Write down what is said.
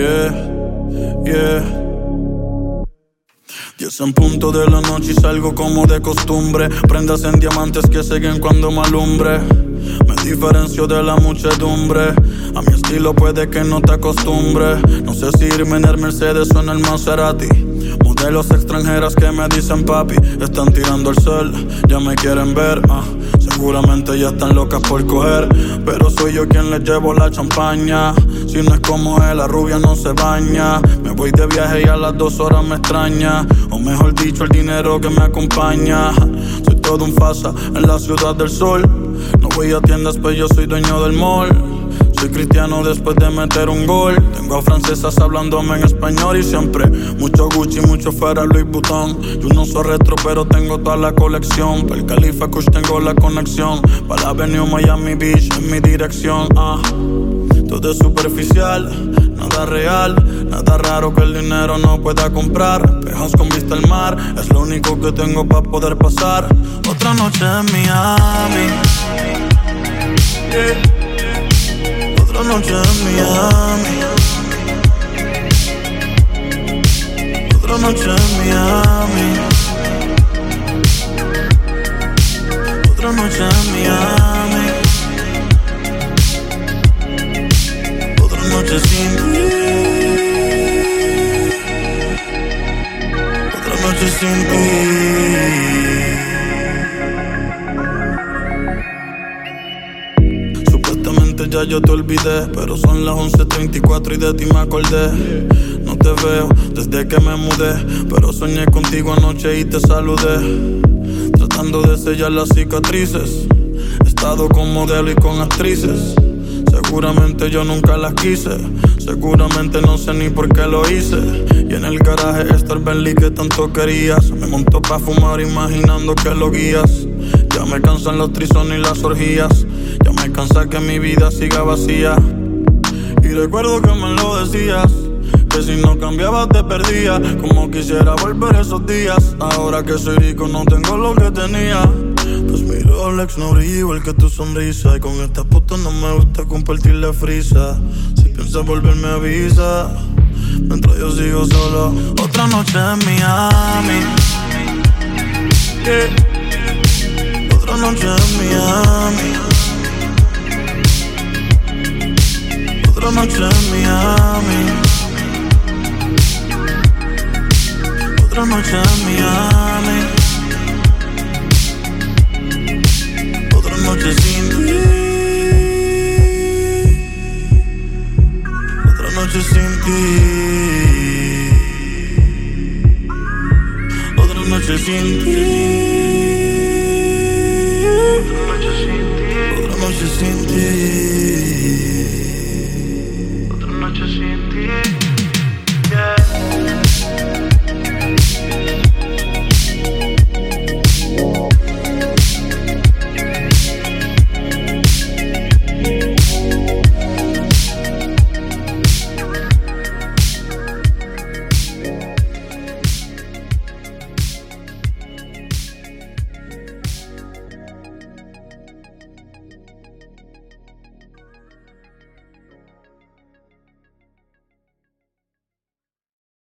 Yeah, yeah. Diez en punto de la noche y salgo como de costumbre. Prendas en diamantes que siguen cuando me alumbre. Me diferencio de la muchedumbre. A mi estilo puede que no te acostumbre. No sé si irme en el Mercedes o en el Maserati. Modelos extranjeras que me dicen papi. Están tirando el sol, ya me quieren ver. ah. Seguramente ya están locas por coger. Pero soy yo quien les llevo la champaña. Si no es como él, la rubia no se baña. Me voy de viaje y a las dos horas me extraña. O mejor dicho, el dinero que me acompaña. Soy todo un fasa en la ciudad del sol. No voy a tiendas, pero yo soy dueño del mall. Soy cristiano después de meter un gol. Tengo a francesas hablándome en español y siempre mucho Gucci, mucho Ferrari Louis Vuitton. Yo no soy retro, pero tengo toda la colección. Para el Califa Kush tengo la conexión. Para la Avenue Miami Beach en mi dirección. Ah. Todo es superficial, nada real, nada raro que el dinero no pueda comprar. Pejas con vista al mar, es lo único que tengo para poder pasar. Otra noche en Miami. Noche en Miami. Otra noche en Miami. Otra noche en Miami. Otra noche sin ti. Otra noche sin ti. Ya yo te olvidé, pero son las 11.34 y de ti me acordé. No te veo desde que me mudé, pero soñé contigo anoche y te saludé. Tratando de sellar las cicatrices, he estado con modelo y con actrices. Seguramente yo nunca las quise, seguramente no sé ni por qué lo hice. Y en el garaje está el Bentley que tanto querías. Me montó pa' fumar imaginando que lo guías. Ya me cansan los trisones y las orgías. Ya me cansa que mi vida siga vacía. Y recuerdo que me lo decías. Que si no cambiabas te perdía. Como quisiera volver esos días. Ahora que soy rico no tengo lo que tenía. Pues mi Rolex no brilla igual que tu sonrisa. Y con esta puta no me gusta compartir la frisa. Si piensas volverme avisa. Mientras yo sigo solo. Otra noche en Miami. Yeah. Noche en Miami. Otra noche en Miami. Otra noche en Miami. Otra noche sin ti. Otra noche sin ti. Otra noche sin ti. Por mais te senti?